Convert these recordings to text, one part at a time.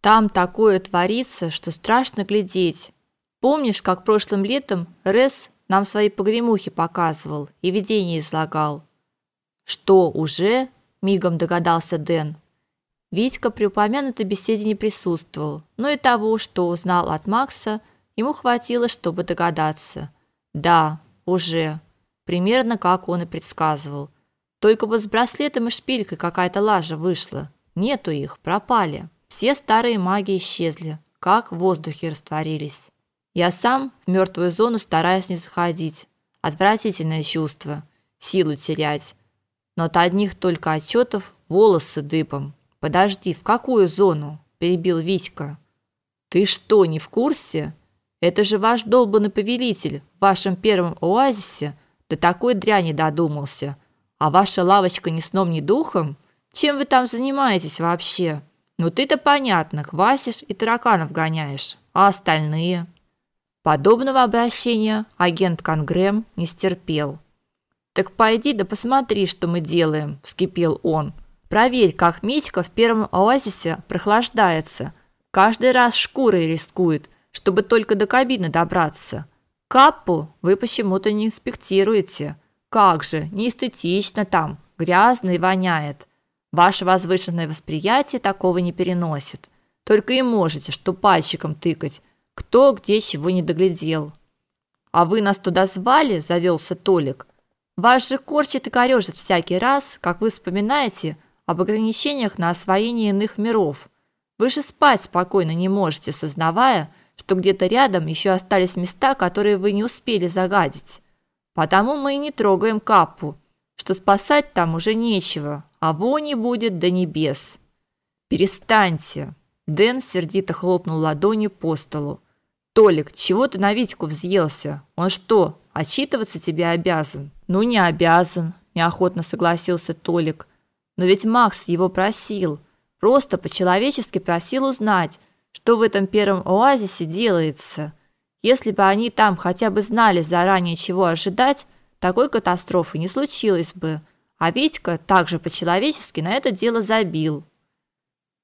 Там такое творится, что страшно глядеть. Помнишь, как прошлым летом Рес нам свои погремухи показывал и видения излагал? Что, уже? мигом догадался Дэн. Витька при упомянутой беседе не присутствовал, но и того, что узнал от Макса, ему хватило, чтобы догадаться. Да, уже. Примерно как он и предсказывал. Только вот с браслетом и шпилькой какая-то лажа вышла. Нету их, пропали. Все старые маги исчезли, как в воздухе растворились. Я сам в мертвую зону стараюсь не заходить. Отвратительное чувство, силу терять. Но от одних только отчетов волосы дыбом. Подожди, в какую зону? перебил Витька. Ты что, не в курсе? Это же ваш долбанный повелитель в вашем первом оазисе до такой дряни додумался. А ваша лавочка ни сном, ни духом? Чем вы там занимаетесь вообще? Ну ты-то понятно, квасишь и тараканов гоняешь, а остальные? Подобного обращения агент Конгрэм не стерпел. Так пойди да посмотри, что мы делаем, вскипел он. Проверь, как Митька в первом оазисе прохлаждается. Каждый раз шкурой рискует, чтобы только до кабины добраться. Каппу вы почему-то не инспектируете. Как же, неэстетично там, грязно и воняет. Ваше возвышенное восприятие такого не переносит. Только и можете что пальчиком тыкать, кто где чего не доглядел. А вы нас туда звали, завелся Толик. Вас же корчит и корежит всякий раз, как вы вспоминаете об ограничениях на освоение иных миров. Вы же спать спокойно не можете, сознавая, что где-то рядом еще остались места, которые вы не успели загадить. Потому мы и не трогаем Капу, что спасать там уже нечего, а вони будет до небес. Перестаньте. Дэн сердито хлопнул ладонью по столу. Толик, чего ты на Витьку взъелся? Он что, отчитываться тебе обязан? Ну не обязан, неохотно согласился Толик. Но ведь Макс его просил, просто по-человечески просил узнать, что в этом первом оазисе делается. Если бы они там хотя бы знали заранее, чего ожидать, такой катастрофы не случилось бы. А Витька также по-человечески на это дело забил.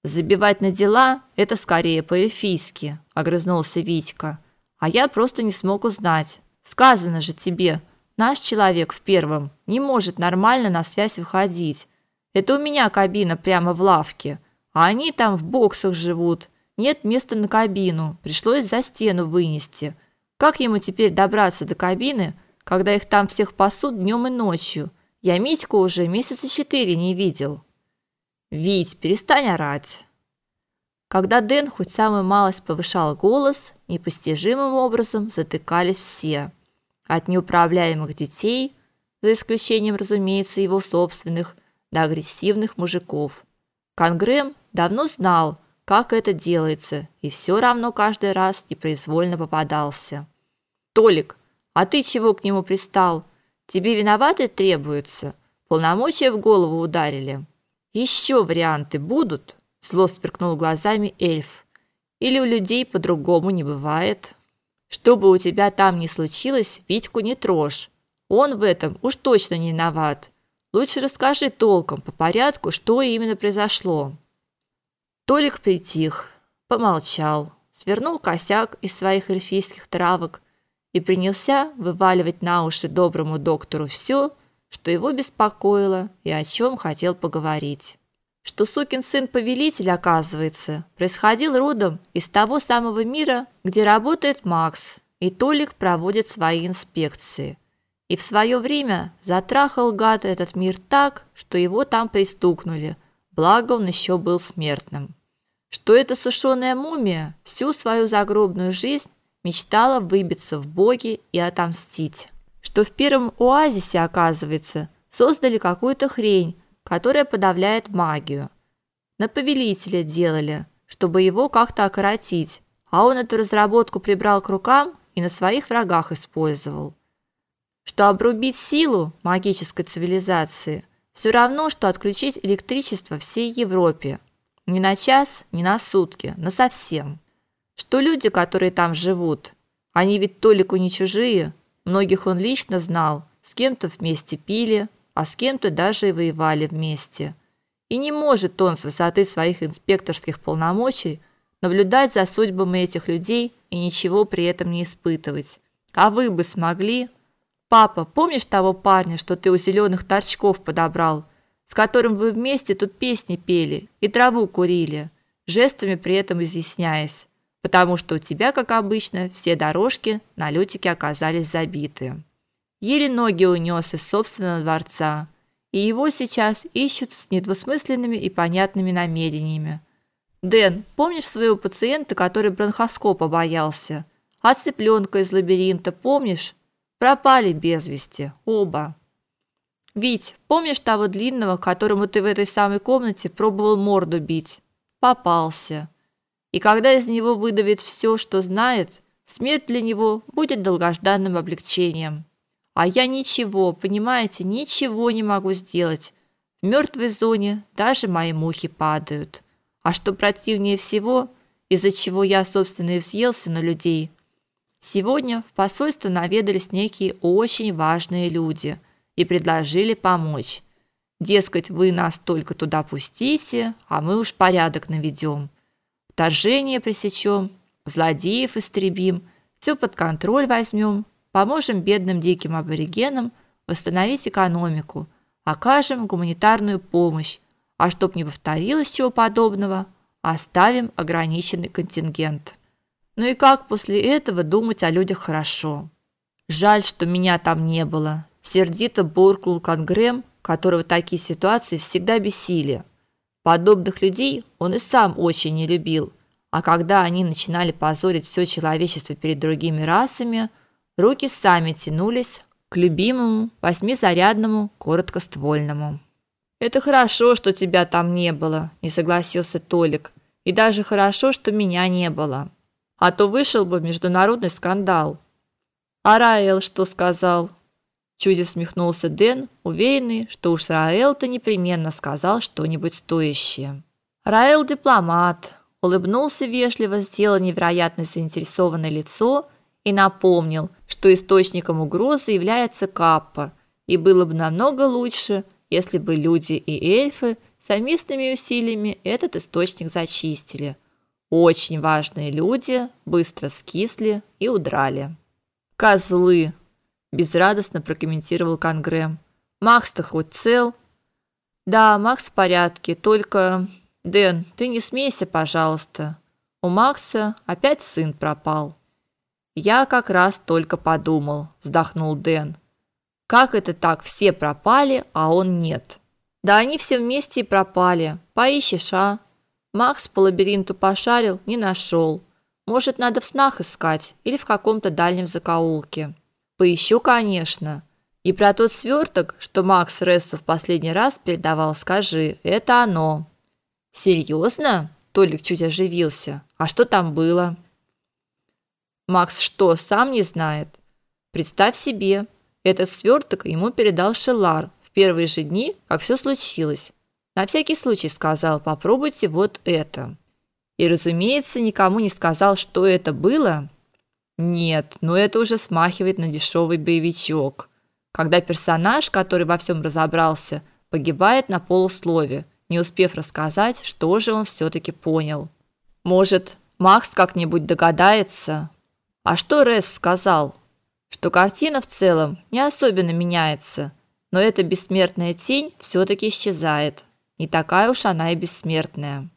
Забивать на дела это скорее по-эльфийски, огрызнулся Витька. А я просто не смог узнать. Сказано же тебе, наш человек в первом не может нормально на связь выходить. Это у меня кабина прямо в лавке, а они там в боксах живут. Нет места на кабину, пришлось за стену вынести. Как ему теперь добраться до кабины, когда их там всех пасут днем и ночью? Я Митьку уже месяца четыре не видел. Вить, перестань орать. Когда Дэн хоть самую малость повышал голос, непостижимым образом затыкались все. От неуправляемых детей, за исключением, разумеется, его собственных, до агрессивных мужиков. Конгрэм давно знал, как это делается, и все равно каждый раз непроизвольно попадался. Толик, а ты чего к нему пристал? Тебе виноваты требуются. Полномочия в голову ударили. Еще варианты будут? Зло сверкнул глазами эльф. Или у людей по-другому не бывает? Что бы у тебя там ни случилось, Витьку не трожь. Он в этом уж точно не виноват. Лучше расскажи толком, по порядку, что именно произошло. Толик притих, помолчал, свернул косяк из своих эльфийских травок и принялся вываливать на уши доброму доктору все, что его беспокоило и о чем хотел поговорить. Что сукин сын повелителя, оказывается, происходил родом из того самого мира, где работает Макс, и Толик проводит свои инспекции. И в свое время затрахал гад этот мир так, что его там пристукнули, благо он еще был смертным. Что эта сушеная мумия всю свою загробную жизнь мечтала выбиться в боги и отомстить. Что в первом оазисе, оказывается, создали какую-то хрень, которая подавляет магию. На повелителя делали, чтобы его как-то окоротить, а он эту разработку прибрал к рукам и на своих врагах использовал. Что обрубить силу магической цивилизации все равно что отключить электричество всей Европе. Ни на час, ни на сутки, но совсем что люди, которые там живут, они ведь Толику не чужие, многих он лично знал, с кем-то вместе пили, а с кем-то даже и воевали вместе. И не может он с высоты своих инспекторских полномочий наблюдать за судьбами этих людей и ничего при этом не испытывать. А вы бы смогли? Папа, помнишь того парня, что ты у зеленых торчков подобрал, с которым вы вместе тут песни пели и траву курили, жестами при этом изъясняясь, потому что у тебя, как обычно, все дорожки на лютике оказались забиты. Еле ноги унес из собственного дворца, и его сейчас ищут с недвусмысленными и понятными намерениями. Дэн, помнишь своего пациента, который бронхоскопа боялся? А цыпленка из лабиринта, помнишь? Пропали без вести, оба. Вить, помнишь того длинного, которому ты в этой самой комнате пробовал морду бить? Попался. И когда из него выдавит все, что знает, смерть для него будет долгожданным облегчением. А я ничего, понимаете, ничего не могу сделать. В мертвой зоне даже мои мухи падают. А что противнее всего, из-за чего я, собственно, и съелся на людей. Сегодня в посольство наведались некие очень важные люди и предложили помочь. Дескать, вы нас только туда пустите, а мы уж порядок наведем. Вторжение пресечем, злодеев истребим, все под контроль возьмем, поможем бедным диким аборигенам восстановить экономику, окажем гуманитарную помощь, а чтоб не повторилось чего подобного, оставим ограниченный контингент. Ну и как после этого думать о людях хорошо? Жаль, что меня там не было. Сердито буркнул Конгрэм, которого такие ситуации всегда бесили. Подобных людей он и сам очень не любил, а когда они начинали позорить все человечество перед другими расами, руки сами тянулись к любимому восьмизарядному короткоствольному. Это хорошо, что тебя там не было, не согласился Толик. И даже хорошо, что меня не было. А то вышел бы международный скандал. А что сказал? Чуть усмехнулся Дэн, уверенный, что уж Раэл-то непременно сказал что-нибудь стоящее. Раэл дипломат, улыбнулся вежливо, сделал невероятно заинтересованное лицо и напомнил, что источником угрозы является Каппа, и было бы намного лучше, если бы люди и эльфы совместными усилиями этот источник зачистили. Очень важные люди быстро скисли и удрали. Козлы, безрадостно прокомментировал Конгрэм. Макс-то хоть цел? Да, Макс в порядке, только Дэн, ты не смейся, пожалуйста. У Макса опять сын пропал. Я как раз только подумал, вздохнул Дэн. Как это так все пропали, а он нет? Да они все вместе и пропали. Поищешь, а? Макс по лабиринту пошарил, не нашел. Может, надо в снах искать или в каком-то дальнем закоулке. Поищу, конечно. И про тот сверток, что Макс Рессу в последний раз передавал, скажи, это оно. Серьезно? Толик чуть оживился. А что там было? Макс что, сам не знает? Представь себе, этот сверток ему передал Шелар в первые же дни, как все случилось. На всякий случай сказал: "Попробуйте вот это". И, разумеется, никому не сказал, что это было. Нет, но это уже смахивает на дешевый боевичок. Когда персонаж, который во всем разобрался, погибает на полуслове, не успев рассказать, что же он все таки понял. Может, Макс как-нибудь догадается. А что Рес сказал? что картина в целом не особенно меняется, но эта бессмертная тень все таки исчезает. Не такая уж она и бессмертная.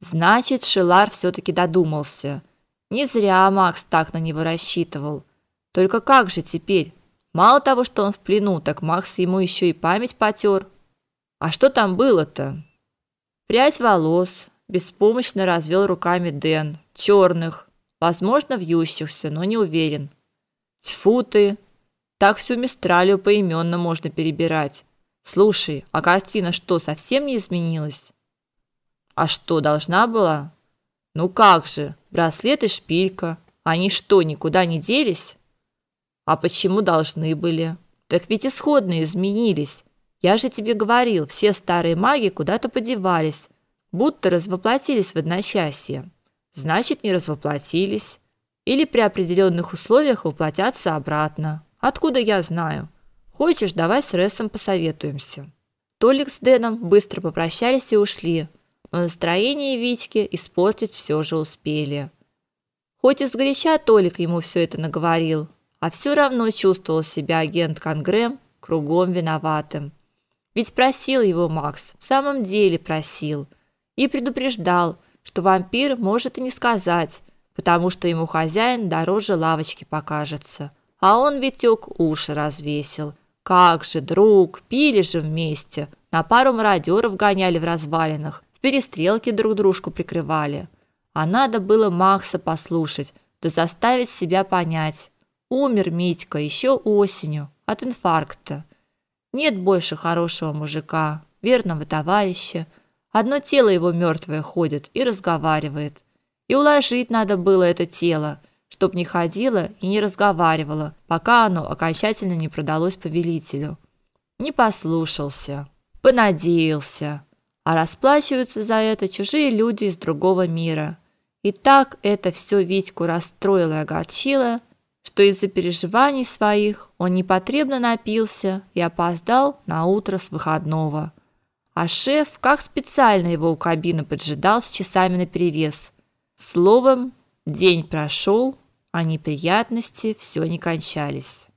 Значит, Шилар все таки додумался. Не зря Макс так на него рассчитывал. Только как же теперь? Мало того, что он в плену, так Макс ему еще и память потер. А что там было-то? Прядь волос, беспомощно развел руками Дэн, черных, возможно, вьющихся, но не уверен. Тьфу ты. Так всю Мистралию поименно можно перебирать. Слушай, а картина что, совсем не изменилась? А что, должна была? Ну как же, браслет и шпилька. Они что, никуда не делись? А почему должны были? Так ведь исходные изменились. Я же тебе говорил, все старые маги куда-то подевались, будто развоплотились в одночасье. Значит, не развоплотились или при определенных условиях воплотятся обратно. Откуда я знаю? Хочешь, давай с Рессом посоветуемся. Толик с Дэном быстро попрощались и ушли. Но настроение Витьки испортить все же успели. Хоть и сгоряча Толик ему все это наговорил, а все равно чувствовал себя агент Конгрэм кругом виноватым. Ведь просил его Макс, в самом деле просил, и предупреждал, что вампир может и не сказать, потому что ему хозяин дороже лавочки покажется. А он Витек уши развесил. Как же, друг, пили же вместе, на пару мародеров гоняли в развалинах, перестрелке друг дружку прикрывали. А надо было Макса послушать, да заставить себя понять. Умер Митька еще осенью от инфаркта. Нет больше хорошего мужика, верного товарища. Одно тело его мертвое ходит и разговаривает. И уложить надо было это тело, чтоб не ходило и не разговаривало, пока оно окончательно не продалось повелителю. Не послушался, понадеялся, а расплачиваются за это чужие люди из другого мира. И так это все Витьку расстроило и огорчило, что из-за переживаний своих он непотребно напился и опоздал на утро с выходного. А шеф как специально его у кабины поджидал с часами наперевес. Словом, день прошел, а неприятности все не кончались.